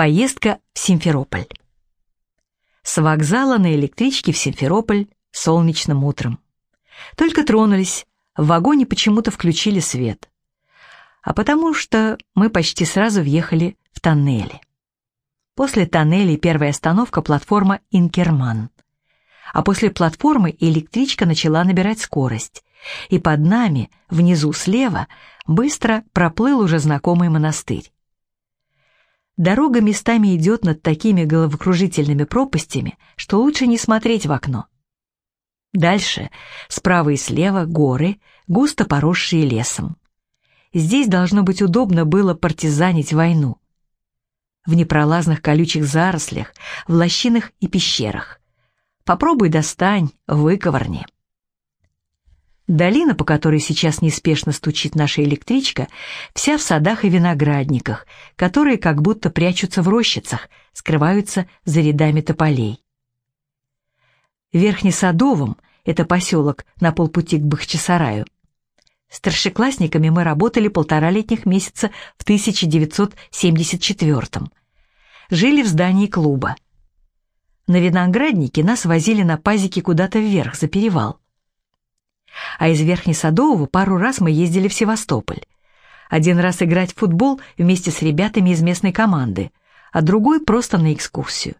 Поездка в Симферополь. С вокзала на электричке в Симферополь солнечным утром. Только тронулись, в вагоне почему-то включили свет. А потому что мы почти сразу въехали в тоннели. После тоннелей первая остановка платформа Инкерман. А после платформы электричка начала набирать скорость, и под нами, внизу слева, быстро проплыл уже знакомый монастырь. Дорога местами идет над такими головокружительными пропастями, что лучше не смотреть в окно. Дальше, справа и слева, горы, густо поросшие лесом. Здесь должно быть удобно было партизанить войну. В непролазных колючих зарослях, в лощинах и пещерах. Попробуй достань, выковырни. Долина, по которой сейчас неспешно стучит наша электричка, вся в садах и виноградниках, которые как будто прячутся в рощицах, скрываются за рядами тополей. Верхнесадовом — это поселок на полпути к Бахчисараю. Старшеклассниками мы работали полтора летних месяца в 1974-м. Жили в здании клуба. На винограднике нас возили на пазике куда-то вверх, за перевал а из Верхнесадового пару раз мы ездили в Севастополь. Один раз играть в футбол вместе с ребятами из местной команды, а другой просто на экскурсию.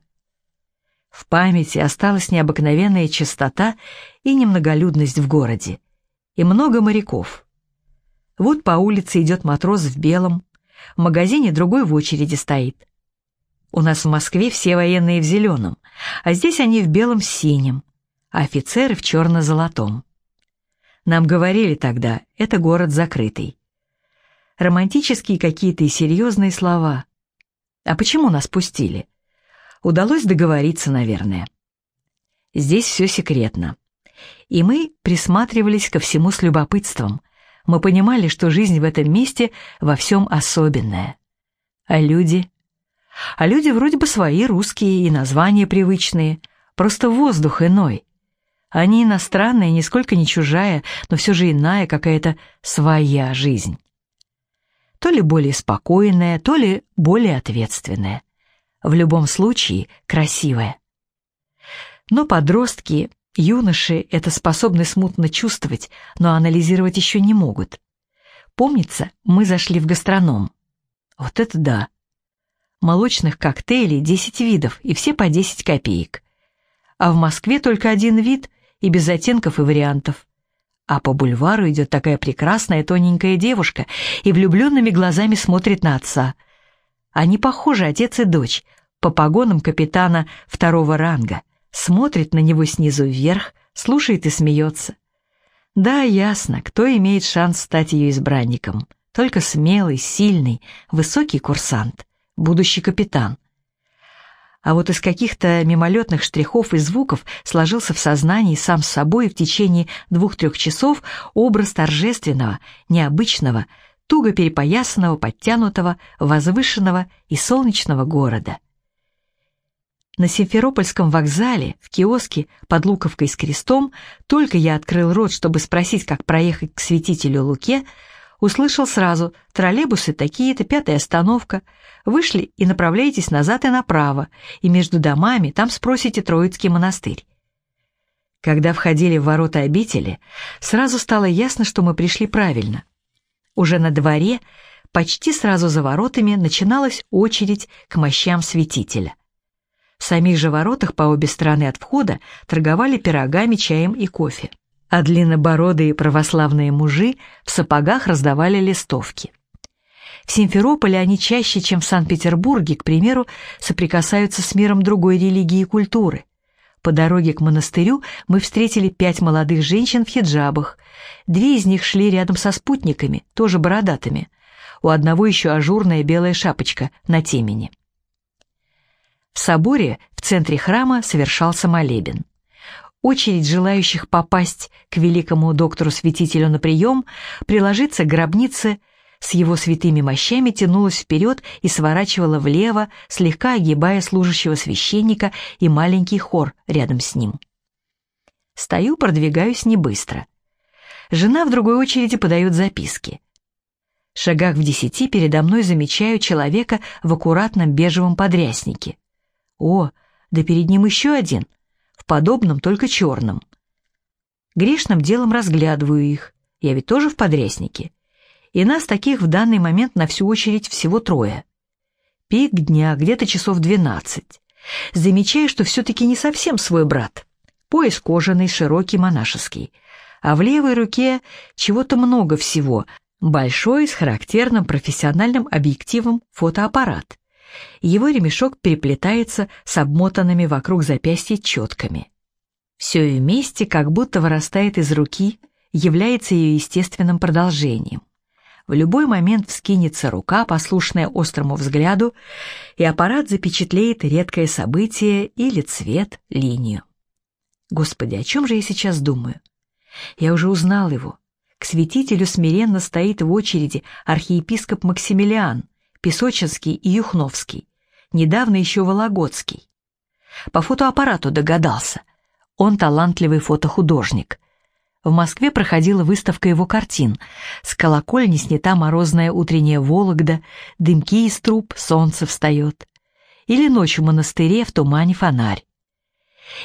В памяти осталась необыкновенная чистота и немноголюдность в городе, и много моряков. Вот по улице идет матрос в белом, в магазине другой в очереди стоит. У нас в Москве все военные в зеленом, а здесь они в белом с синим, а офицеры в черно-золотом. Нам говорили тогда, это город закрытый. Романтические какие-то и серьезные слова. А почему нас пустили? Удалось договориться, наверное. Здесь все секретно. И мы присматривались ко всему с любопытством. Мы понимали, что жизнь в этом месте во всем особенная. А люди? А люди вроде бы свои, русские, и названия привычные. Просто воздух иной. Они иностранные, нисколько не чужая, но все же иная какая-то своя жизнь. То ли более спокойная, то ли более ответственная. В любом случае, красивая. Но подростки, юноши это способны смутно чувствовать, но анализировать еще не могут. Помнится, мы зашли в гастроном. Вот это да! Молочных коктейлей 10 видов, и все по 10 копеек. А в Москве только один вид — и без оттенков и вариантов. А по бульвару идет такая прекрасная тоненькая девушка и влюбленными глазами смотрит на отца. Они похожи, отец и дочь, по погонам капитана второго ранга. Смотрит на него снизу вверх, слушает и смеется. Да, ясно, кто имеет шанс стать ее избранником. Только смелый, сильный, высокий курсант, будущий капитан — а вот из каких-то мимолетных штрихов и звуков сложился в сознании сам с собой в течение двух-трех часов образ торжественного, необычного, туго перепоясанного, подтянутого, возвышенного и солнечного города. На Симферопольском вокзале, в киоске под Луковкой с крестом, только я открыл рот, чтобы спросить, как проехать к святителю Луке, услышал сразу «троллейбусы такие-то, пятая остановка», вышли и направляетесь назад и направо, и между домами там спросите Троицкий монастырь. Когда входили в ворота обители, сразу стало ясно, что мы пришли правильно. Уже на дворе, почти сразу за воротами, начиналась очередь к мощам святителя. В самих же воротах по обе стороны от входа торговали пирогами, чаем и кофе а длиннобородые православные мужи в сапогах раздавали листовки. В Симферополе они чаще, чем в Санкт-Петербурге, к примеру, соприкасаются с миром другой религии и культуры. По дороге к монастырю мы встретили пять молодых женщин в хиджабах. Две из них шли рядом со спутниками, тоже бородатыми. У одного еще ажурная белая шапочка на темени. В соборе в центре храма совершался молебен. Очередь желающих попасть к великому доктору-святителю на прием, приложиться к гробнице с его святыми мощами тянулась вперед и сворачивала влево, слегка огибая служащего священника и маленький хор рядом с ним. Стою, продвигаюсь не быстро. Жена в другой очереди подает записки. Шагах в десяти передо мной замечаю человека в аккуратном бежевом подряснике. О, да перед ним еще один, подобном, только черном. Грешным делом разглядываю их, я ведь тоже в подряснике. И нас таких в данный момент на всю очередь всего трое. Пик дня, где-то часов двенадцать. Замечаю, что все-таки не совсем свой брат. Пояс кожаный, широкий, монашеский. А в левой руке чего-то много всего. Большой, с характерным профессиональным объективом фотоаппарат. Его ремешок переплетается с обмотанными вокруг запястья четками. Все вместе как будто вырастает из руки, является ее естественным продолжением. В любой момент вскинется рука, послушная острому взгляду, и аппарат запечатлеет редкое событие или цвет, линию. Господи, о чем же я сейчас думаю? Я уже узнал его. К святителю смиренно стоит в очереди архиепископ Максимилиан, Песочинский и Юхновский, недавно еще Вологодский. По фотоаппарату догадался. Он талантливый фотохудожник. В Москве проходила выставка его картин. С колокольни снята морозная утренняя Вологда, дымки из труб, солнце встает. Или ночью в монастыре в тумане фонарь.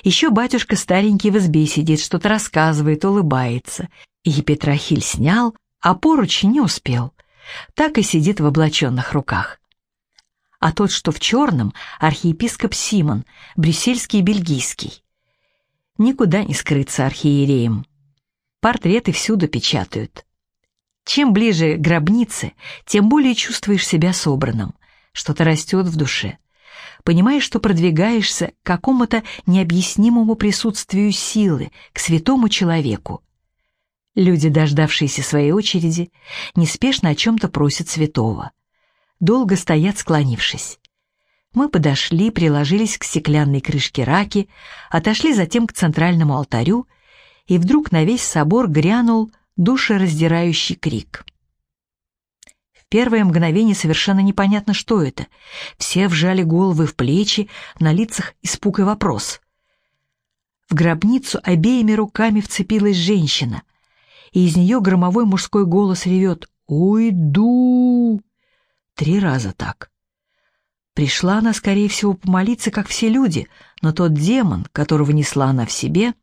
Еще батюшка старенький в избе сидит, что-то рассказывает, улыбается. И Петрохиль снял, а поруч не успел. Так и сидит в облаченных руках. А тот, что в черном, архиепископ Симон, брюссельский и бельгийский. Никуда не скрыться архиереем. Портреты всюду печатают. Чем ближе к гробнице, тем более чувствуешь себя собранным. Что-то растет в душе. Понимаешь, что продвигаешься к какому-то необъяснимому присутствию силы, к святому человеку. Люди, дождавшиеся своей очереди, неспешно о чем-то просят святого. Долго стоят, склонившись. Мы подошли, приложились к стеклянной крышке раки, отошли затем к центральному алтарю, и вдруг на весь собор грянул душераздирающий крик. В первое мгновение совершенно непонятно, что это. Все вжали головы в плечи, на лицах испуг и вопрос. В гробницу обеими руками вцепилась женщина — и из нее громовой мужской голос ревет «Уйду!» Три раза так. Пришла она, скорее всего, помолиться, как все люди, но тот демон, которого несла она в себе,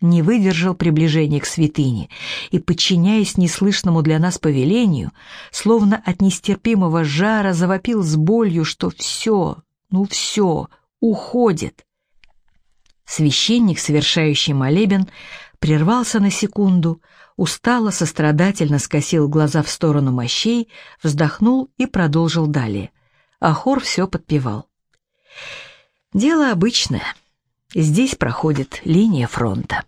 не выдержал приближения к святыне и, подчиняясь неслышному для нас повелению, словно от нестерпимого жара завопил с болью, что все, ну все, уходит. Священник, совершающий молебен, прервался на секунду, устало, сострадательно скосил глаза в сторону мощей, вздохнул и продолжил далее. А хор все подпевал. Дело обычное. Здесь проходит линия фронта.